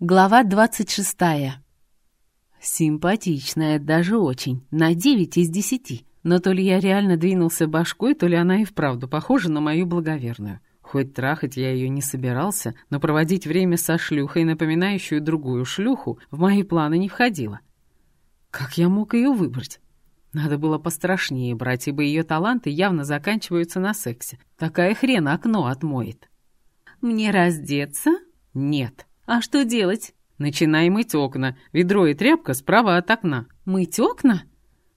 Глава двадцать шестая. Симпатичная, даже очень, на девять из десяти. Но то ли я реально двинулся башкой, то ли она и вправду похожа на мою благоверную. Хоть трахать я ее не собирался, но проводить время со шлюхой, напоминающую другую шлюху, в мои планы не входило. Как я мог ее выбрать? Надо было пострашнее брать, ибо ее таланты явно заканчиваются на сексе. Такая хрена окно отмоет. «Мне раздеться?» «Нет». «А что делать?» «Начинай мыть окна. Ведро и тряпка справа от окна». «Мыть окна?»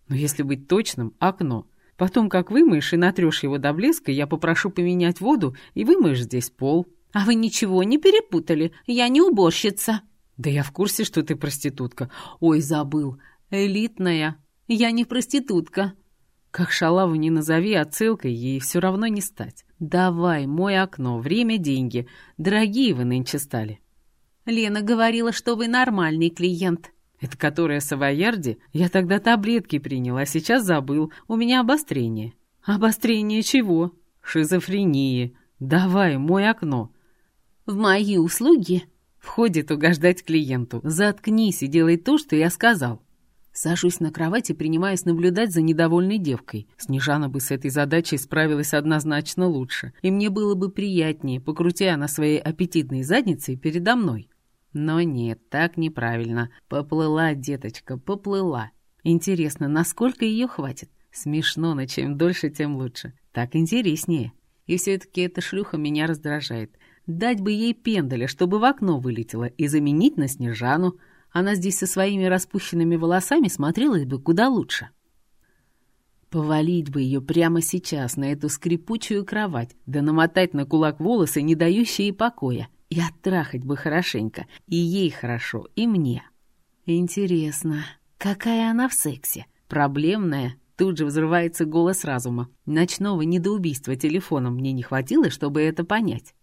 «Но если быть точным, окно. Потом, как вымоешь и натрешь его до блеска, я попрошу поменять воду и вымоешь здесь пол». «А вы ничего не перепутали? Я не уборщица». «Да я в курсе, что ты проститутка. Ой, забыл. Элитная. Я не проститутка». Как шалаву не назови, отсылкой ей все равно не стать. «Давай, мой окно, время, деньги. Дорогие вы нынче стали». Лена говорила, что вы нормальный клиент. Это которая Савоярди? Я тогда таблетки принял, а сейчас забыл. У меня обострение. Обострение чего? Шизофрении. Давай, мой окно. В мои услуги? Входит угождать клиенту. Заткнись и делай то, что я сказал. Сажусь на кровать и принимаюсь наблюдать за недовольной девкой. Снежана бы с этой задачей справилась однозначно лучше, и мне было бы приятнее, покрутя она своей аппетитной задницей передо мной. Но нет, так неправильно. Поплыла, деточка, поплыла. Интересно, насколько ее хватит? Смешно, но чем дольше, тем лучше. Так интереснее. И все-таки эта шлюха меня раздражает. Дать бы ей пендаля, чтобы в окно вылетела, и заменить на Снежану. Она здесь со своими распущенными волосами смотрелась бы куда лучше. Повалить бы ее прямо сейчас на эту скрипучую кровать, да намотать на кулак волосы, не дающие покоя, и оттрахать бы хорошенько, и ей хорошо, и мне. Интересно, какая она в сексе? Проблемная? Тут же взрывается голос разума. Ночного недоубийства телефоном мне не хватило, чтобы это понять.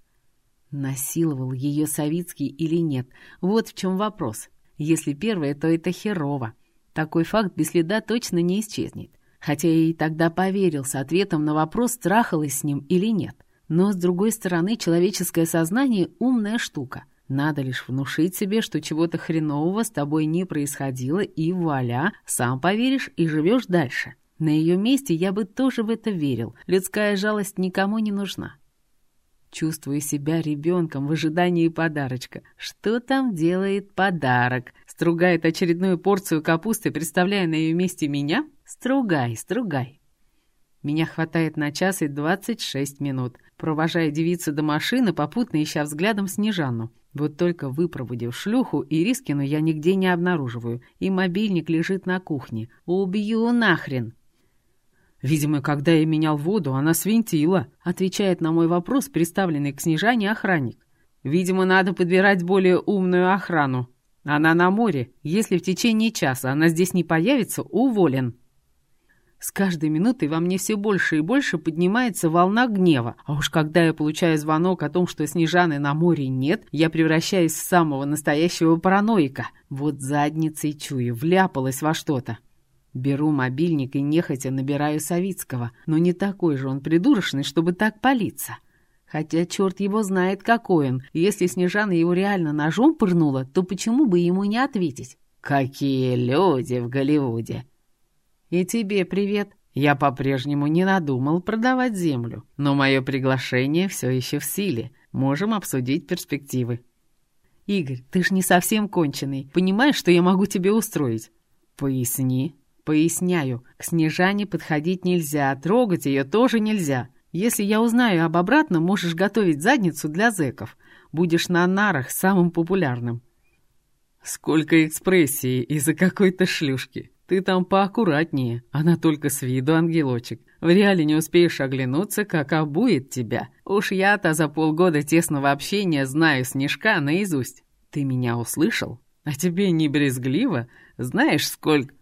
Насиловал ее Савицкий или нет? Вот в чем вопрос. Если первое, то это херово. Такой факт без следа точно не исчезнет. Хотя я и тогда поверил с ответом на вопрос, трахалась с ним или нет. Но, с другой стороны, человеческое сознание — умная штука. Надо лишь внушить себе, что чего-то хренового с тобой не происходило, и вуаля, сам поверишь и живешь дальше. На ее месте я бы тоже в это верил. Людская жалость никому не нужна. Чувствую себя ребенком в ожидании подарочка. Что там делает подарок? Стругает очередную порцию капусты, представляя на ее месте меня? Стругай, стругай. Меня хватает на час и двадцать шесть минут провожая девицу до машины, попутно ища взглядом Снежану. Вот только выпроводив шлюху, Ирискину я нигде не обнаруживаю, и мобильник лежит на кухне. Убью нахрен! Видимо, когда я менял воду, она свинтила, отвечает на мой вопрос, приставленный к Снежане охранник. Видимо, надо подбирать более умную охрану. Она на море. Если в течение часа она здесь не появится, уволен. С каждой минутой во мне все больше и больше поднимается волна гнева. А уж когда я получаю звонок о том, что Снежаны на море нет, я превращаюсь в самого настоящего параноика. Вот задницей чую, вляпалась во что-то. Беру мобильник и нехотя набираю Савицкого, но не такой же он придурочный, чтобы так палиться. Хотя черт его знает, какой он. Если Снежана его реально ножом пырнула, то почему бы ему не ответить? «Какие люди в Голливуде!» «И тебе привет. Я по-прежнему не надумал продавать землю, но мое приглашение все еще в силе. Можем обсудить перспективы». «Игорь, ты ж не совсем конченый. Понимаешь, что я могу тебе устроить?» «Поясни». «Поясняю. К Снежане подходить нельзя, трогать ее тоже нельзя. Если я узнаю об обратном, можешь готовить задницу для зэков. Будешь на нарах самым популярным». «Сколько экспрессии из-за какой-то шлюшки!» Ты там поаккуратнее, она только с виду ангелочек. В реале не успеешь оглянуться, как обует тебя. Уж я-то за полгода тесного общения знаю Снежка наизусть. Ты меня услышал? А тебе не брезгливо? Знаешь, сколько...»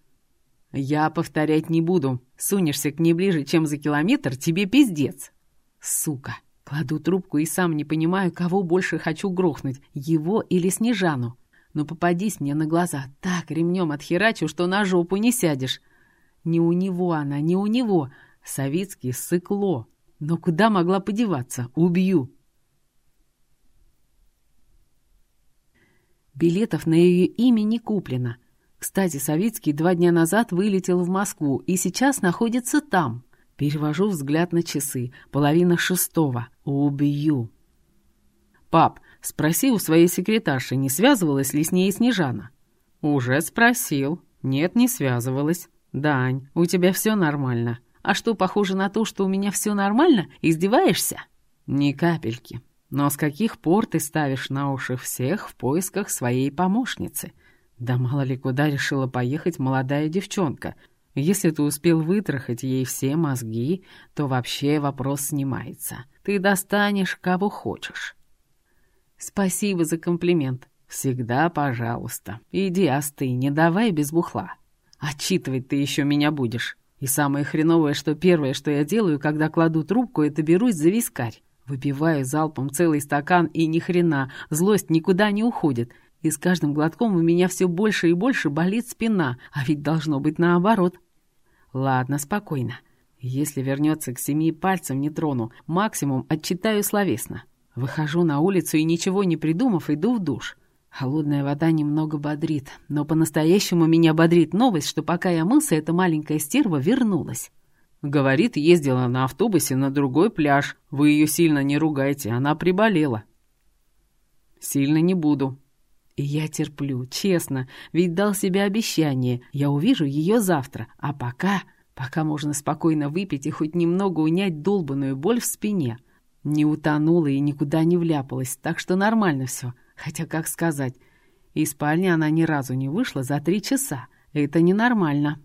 «Я повторять не буду. Сунешься к ней ближе, чем за километр, тебе пиздец». «Сука!» Кладу трубку и сам не понимаю, кого больше хочу грохнуть, его или Снежану но попадись мне на глаза, так ремнем отхерачу, что на жопу не сядешь. Не у него она, не у него. Савицкий сыкло. Но куда могла подеваться? Убью. Билетов на ее имя не куплено. Кстати, Савицкий два дня назад вылетел в Москву и сейчас находится там. Перевожу взгляд на часы. Половина шестого. Убью. «Пап, спроси у своей секретарши, не связывалась ли с ней Снежана?» «Уже спросил. Нет, не связывалась. Дань, у тебя все нормально. А что, похоже на то, что у меня все нормально? Издеваешься?» «Ни капельки. Но с каких пор ты ставишь на уши всех в поисках своей помощницы? Да мало ли куда решила поехать молодая девчонка. Если ты успел вытрахать ей все мозги, то вообще вопрос снимается. Ты достанешь кого хочешь». «Спасибо за комплимент. Всегда пожалуйста. Иди остынь, не давай без бухла. Отчитывать ты еще меня будешь. И самое хреновое, что первое, что я делаю, когда кладу трубку, это берусь за вискарь. Выпиваю залпом целый стакан, и ни хрена, злость никуда не уходит. И с каждым глотком у меня все больше и больше болит спина, а ведь должно быть наоборот. Ладно, спокойно. Если вернется к семи пальцем не трону, максимум отчитаю словесно. Выхожу на улицу и, ничего не придумав, иду в душ. Холодная вода немного бодрит, но по-настоящему меня бодрит новость, что пока я мылся, эта маленькая стерва вернулась. Говорит, ездила на автобусе на другой пляж. Вы ее сильно не ругайте, она приболела. Сильно не буду. И я терплю, честно, ведь дал себе обещание. Я увижу ее завтра, а пока... Пока можно спокойно выпить и хоть немного унять долбанную боль в спине. Не утонула и никуда не вляпалась, так что нормально все. Хотя, как сказать, из спальни она ни разу не вышла за три часа. Это ненормально.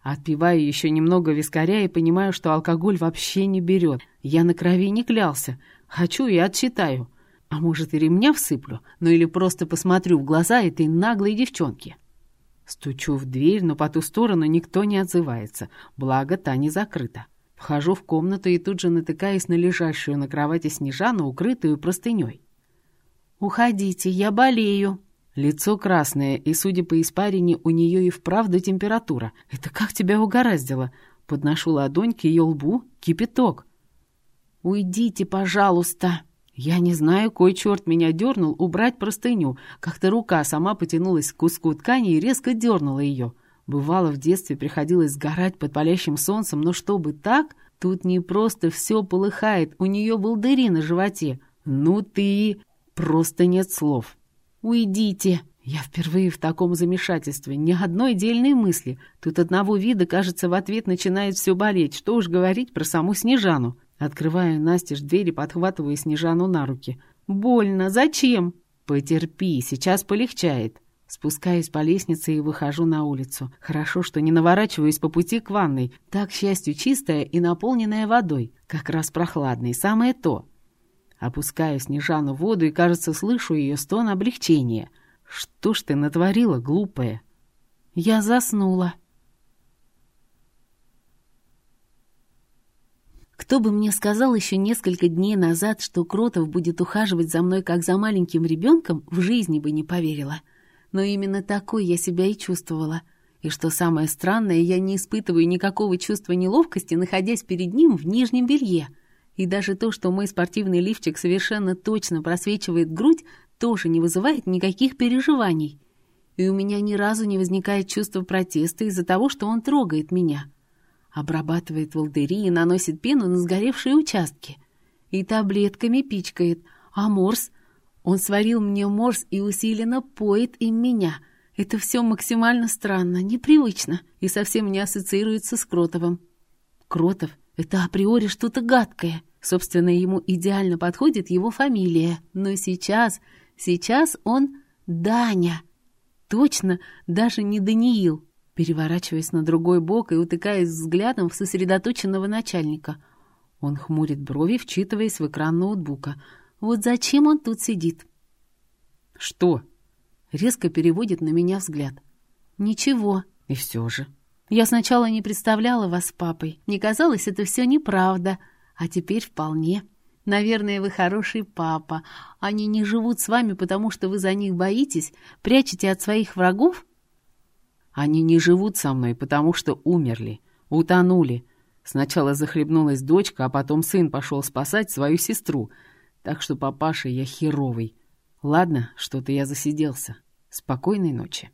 Отпиваю еще немного вискаря и понимаю, что алкоголь вообще не берет. Я на крови не клялся. Хочу и отсчитаю. А может, и ремня всыплю, ну или просто посмотрю в глаза этой наглой девчонки. Стучу в дверь, но по ту сторону никто не отзывается, благо та не закрыта. Вхожу в комнату и тут же натыкаюсь на лежащую на кровати Снежану, укрытую простыней. «Уходите, я болею». Лицо красное, и, судя по испарине, у нее и вправду температура. «Это как тебя угораздило?» Подношу ладонь к ее лбу, кипяток. «Уйдите, пожалуйста!» Я не знаю, кой черт меня дернул убрать простыню. Как-то рука сама потянулась к куску ткани и резко дернула ее. Бывало, в детстве приходилось сгорать под палящим солнцем, но чтобы так, тут не просто все полыхает, у нее был дыри на животе. Ну ты... Просто нет слов. «Уйдите!» Я впервые в таком замешательстве. Ни одной дельной мысли. Тут одного вида, кажется, в ответ начинает все болеть. Что уж говорить про саму Снежану. Открываю настежь дверь и подхватываю Снежану на руки. «Больно! Зачем?» «Потерпи, сейчас полегчает». Спускаюсь по лестнице и выхожу на улицу. Хорошо, что не наворачиваюсь по пути к ванной. Так, к счастью, чистая и наполненная водой. Как раз прохладной, самое то. Опускаю Снежану в воду и, кажется, слышу ее стон облегчения. «Что ж ты натворила, глупая?» «Я заснула». Кто бы мне сказал еще несколько дней назад, что Кротов будет ухаживать за мной как за маленьким ребенком, в жизни бы не поверила но именно такой я себя и чувствовала. И что самое странное, я не испытываю никакого чувства неловкости, находясь перед ним в нижнем белье. И даже то, что мой спортивный лифчик совершенно точно просвечивает грудь, тоже не вызывает никаких переживаний. И у меня ни разу не возникает чувства протеста из-за того, что он трогает меня. Обрабатывает волдыри и наносит пену на сгоревшие участки. И таблетками пичкает. А морс он сварил мне морс и усиленно поет им меня. Это все максимально странно, непривычно и совсем не ассоциируется с Кротовым. Кротов — это априори что-то гадкое. Собственно, ему идеально подходит его фамилия. Но сейчас, сейчас он Даня. Точно, даже не Даниил. Переворачиваясь на другой бок и утыкаясь взглядом в сосредоточенного начальника. Он хмурит брови, вчитываясь в экран ноутбука — вот зачем он тут сидит?» «Что?» Резко переводит на меня взгляд. «Ничего. И все же». «Я сначала не представляла вас папой. Не казалось, это все неправда. А теперь вполне. Наверное, вы хороший папа. Они не живут с вами, потому что вы за них боитесь, прячете от своих врагов?» «Они не живут со мной, потому что умерли, утонули. Сначала захлебнулась дочка, а потом сын пошел спасать свою сестру» так что папаша я херовый. Ладно, что-то я засиделся. Спокойной ночи.